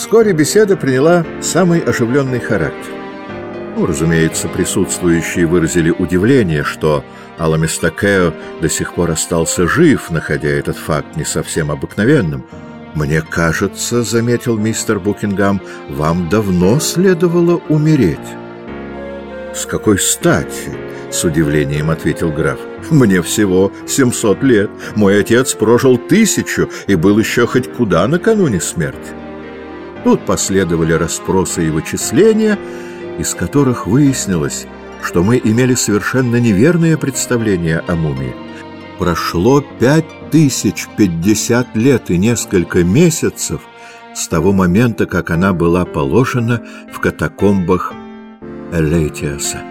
Вскоре беседа приняла самый оживленный характер. Ну, разумеется, присутствующие выразили удивление, что Аламистакео до сих пор остался жив, находя этот факт не совсем обыкновенным. «Мне кажется, — заметил мистер Букингам, — вам давно следовало умереть». «С какой стати?» — с удивлением ответил граф. «Мне всего семьсот лет. Мой отец прожил тысячу и был еще хоть куда накануне смерти». Тут последовали расспросы и вычисления, из которых выяснилось, что мы имели совершенно неверное представление о мумии. Прошло пять тысяч пятьдесят лет и несколько месяцев с того момента, как она была положена в катакомбах Элейтиаса.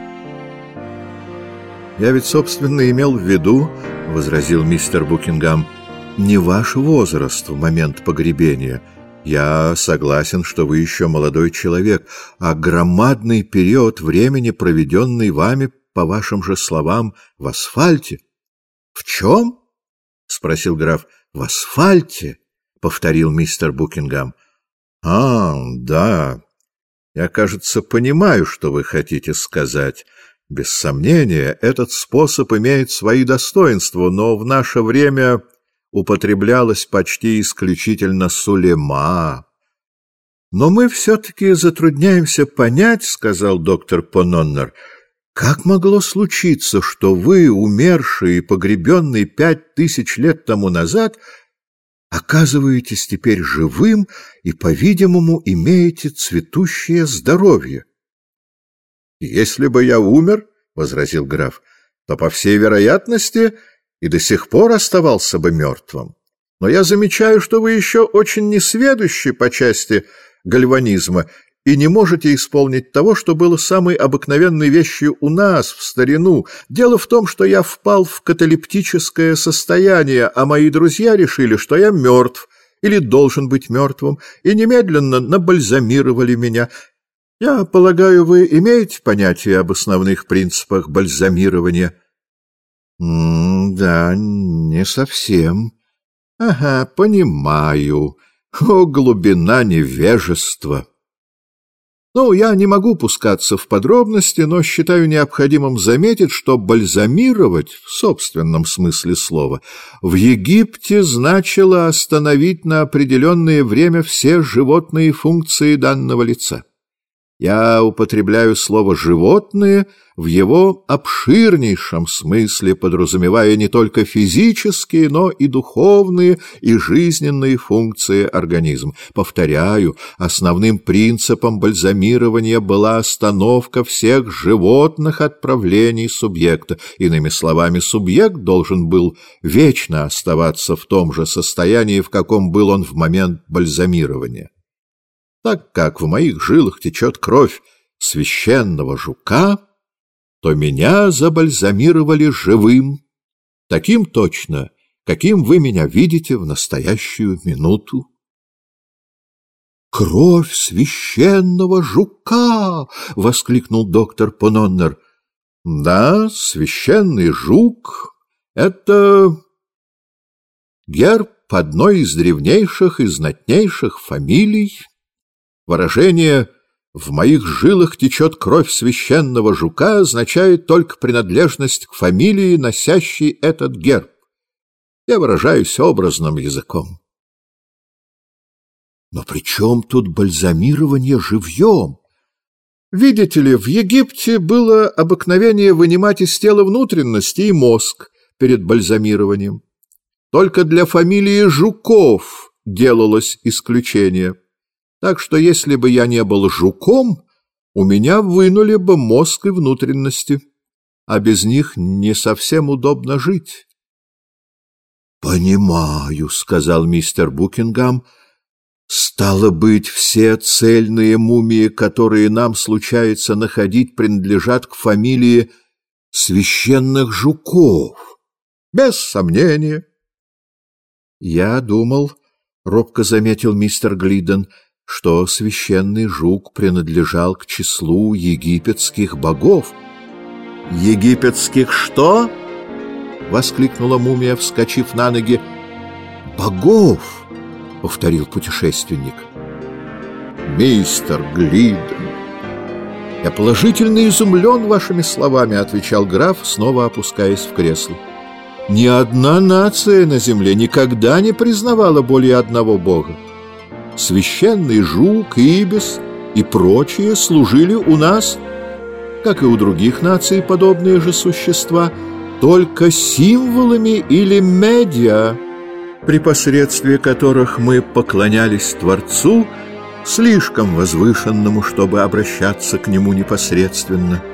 «Я ведь, собственно, имел в виду, — возразил мистер Букингам, — не ваш возраст в момент погребения — я согласен, что вы еще молодой человек, а громадный период времени, проведенный вами, по вашим же словам, в асфальте. — В чем? — спросил граф. — В асфальте, — повторил мистер Букингам. — А, да. Я, кажется, понимаю, что вы хотите сказать. Без сомнения, этот способ имеет свои достоинства, но в наше время употреблялась почти исключительно сулема. «Но мы все-таки затрудняемся понять, — сказал доктор Пононнер, — как могло случиться, что вы, умерший и погребенный пять тысяч лет тому назад, оказываетесь теперь живым и, по-видимому, имеете цветущее здоровье?» «Если бы я умер, — возразил граф, — то, по всей вероятности, — и до сих пор оставался бы мертвым. Но я замечаю, что вы еще очень несведущи по части гальванизма и не можете исполнить того, что было самой обыкновенной вещью у нас в старину. Дело в том, что я впал в каталептическое состояние, а мои друзья решили, что я мертв или должен быть мертвым, и немедленно набальзамировали меня. Я полагаю, вы имеете понятие об основных принципах бальзамирования?» «Да, не совсем. Ага, понимаю. О, глубина невежества!» Ну, я не могу пускаться в подробности, но считаю необходимым заметить, что бальзамировать, в собственном смысле слова, в Египте значило остановить на определенное время все животные функции данного лица. Я употребляю слово «животные» в его обширнейшем смысле, подразумевая не только физические, но и духовные и жизненные функции организма. Повторяю, основным принципом бальзамирования была остановка всех животных отправлений субъекта. Иными словами, субъект должен был вечно оставаться в том же состоянии, в каком был он в момент бальзамирования. Так как в моих жилах течет кровь священного жука, то меня забальзамировали живым, таким точно, каким вы меня видите в настоящую минуту. «Кровь священного жука!» — воскликнул доктор Пононнер. «Да, священный жук — это герб одной из древнейших и знатнейших фамилий Выражение «в моих жилах течет кровь священного жука» означает только принадлежность к фамилии, носящей этот герб. Я выражаюсь образным языком. Но при чем тут бальзамирование живьем? Видите ли, в Египте было обыкновение вынимать из тела внутренности и мозг перед бальзамированием. Только для фамилии Жуков делалось исключение. Так что если бы я не был жуком, у меня вынули бы мозг и внутренности, а без них не совсем удобно жить. — Понимаю, — сказал мистер Букингам. — Стало быть, все цельные мумии, которые нам случается находить, принадлежат к фамилии священных жуков. — Без сомнения. — Я думал, — робко заметил мистер Глиден, — что священный жук принадлежал к числу египетских богов. «Египетских что?» — воскликнула мумия, вскочив на ноги. «Богов!» — повторил путешественник. мистер Глиден. «Я положительно изумлен вашими словами», — отвечал граф, снова опускаясь в кресло. «Ни одна нация на земле никогда не признавала более одного бога. Священный жук, ибис и прочие служили у нас, как и у других наций подобные же существа, только символами или медиа, при посредстве которых мы поклонялись Творцу, слишком возвышенному, чтобы обращаться к нему непосредственно –